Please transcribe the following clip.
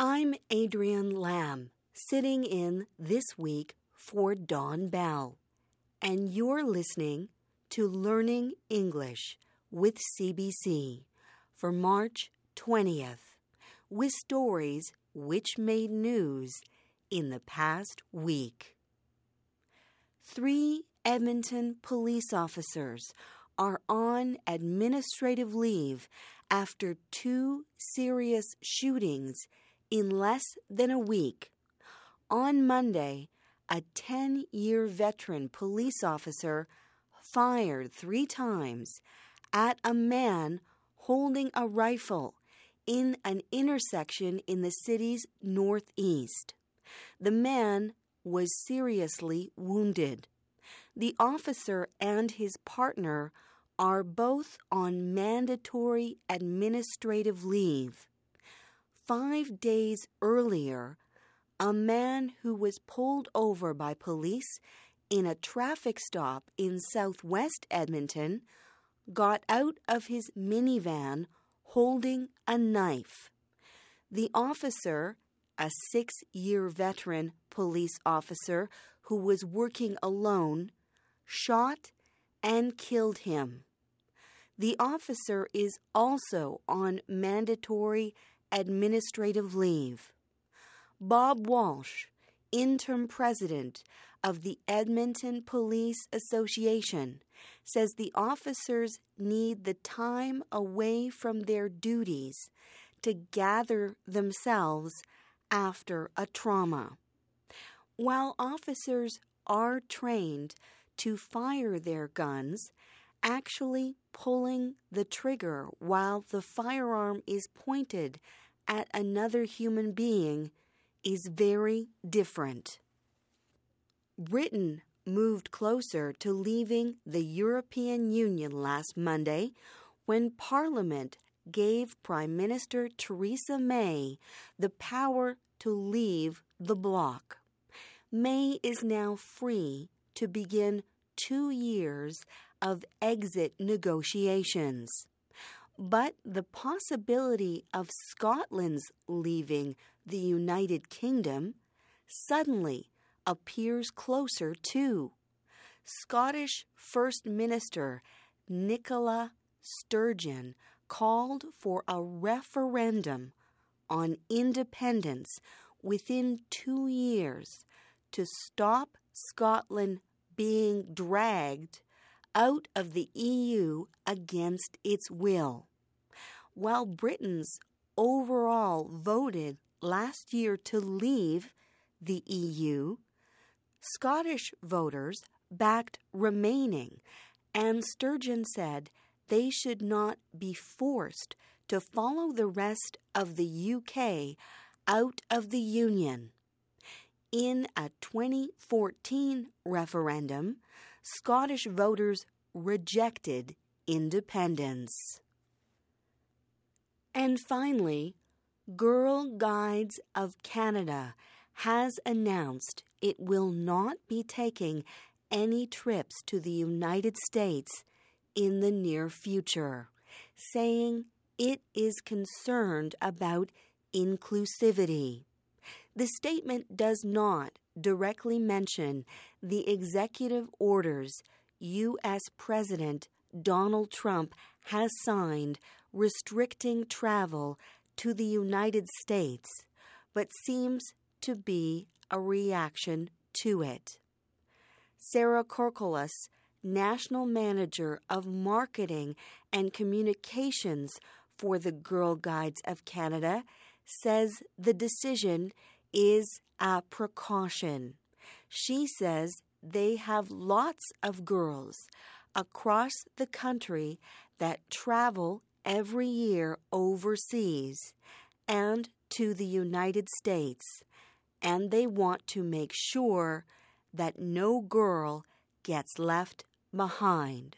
I'm Adrienne Lamb, sitting in this week for Don Bell, and you're listening to Learning English with CBC for March 20th, with stories which made news in the past week. Three Edmonton police officers are on administrative leave after two serious shootings in less than a week. On Monday, a 10 year veteran police officer fired three times at a man holding a rifle in an intersection in the city's northeast. The man was seriously wounded. The officer and his partner are both on mandatory administrative leave. Five days earlier, a man who was pulled over by police in a traffic stop in southwest Edmonton got out of his minivan holding a knife. The officer, a six year veteran police officer who was working alone, shot and killed him. The officer is also on mandatory administrative leave. Bob Walsh, interim president of the Edmonton Police Association, says the officers need the time away from their duties to gather themselves after a trauma. While officers are trained to fire their guns, actually pulling the trigger while the firearm is pointed at another human being is very different. Britain moved closer to leaving the European Union last Monday when Parliament gave Prime Minister Theresa May the power to leave the bloc. May is now free to begin two years of exit negotiations. But the possibility of Scotland's leaving the United Kingdom suddenly appears closer too. Scottish First Minister Nicola Sturgeon called for a referendum on independence within two years to stop Scotland being dragged out of the EU against its will. While Britons overall voted last year to leave the EU, Scottish voters backed remaining, and Sturgeon said they should not be forced to follow the rest of the UK out of the Union. In a 2014 referendum, Scottish voters rejected independence. And finally, Girl Guides of Canada has announced it will not be taking any trips to the United States in the near future, saying it is concerned about inclusivity. The statement does not directly mention the executive orders U.S. President Donald Trump has signed restricting travel to the United States, but seems to be a reaction to it. Sarah Korkolas, National Manager of Marketing and Communications for the Girl Guides of Canada, says the decision is a precaution. She says they have lots of girls across the country that travel every year overseas and to the United States, and they want to make sure that no girl gets left behind.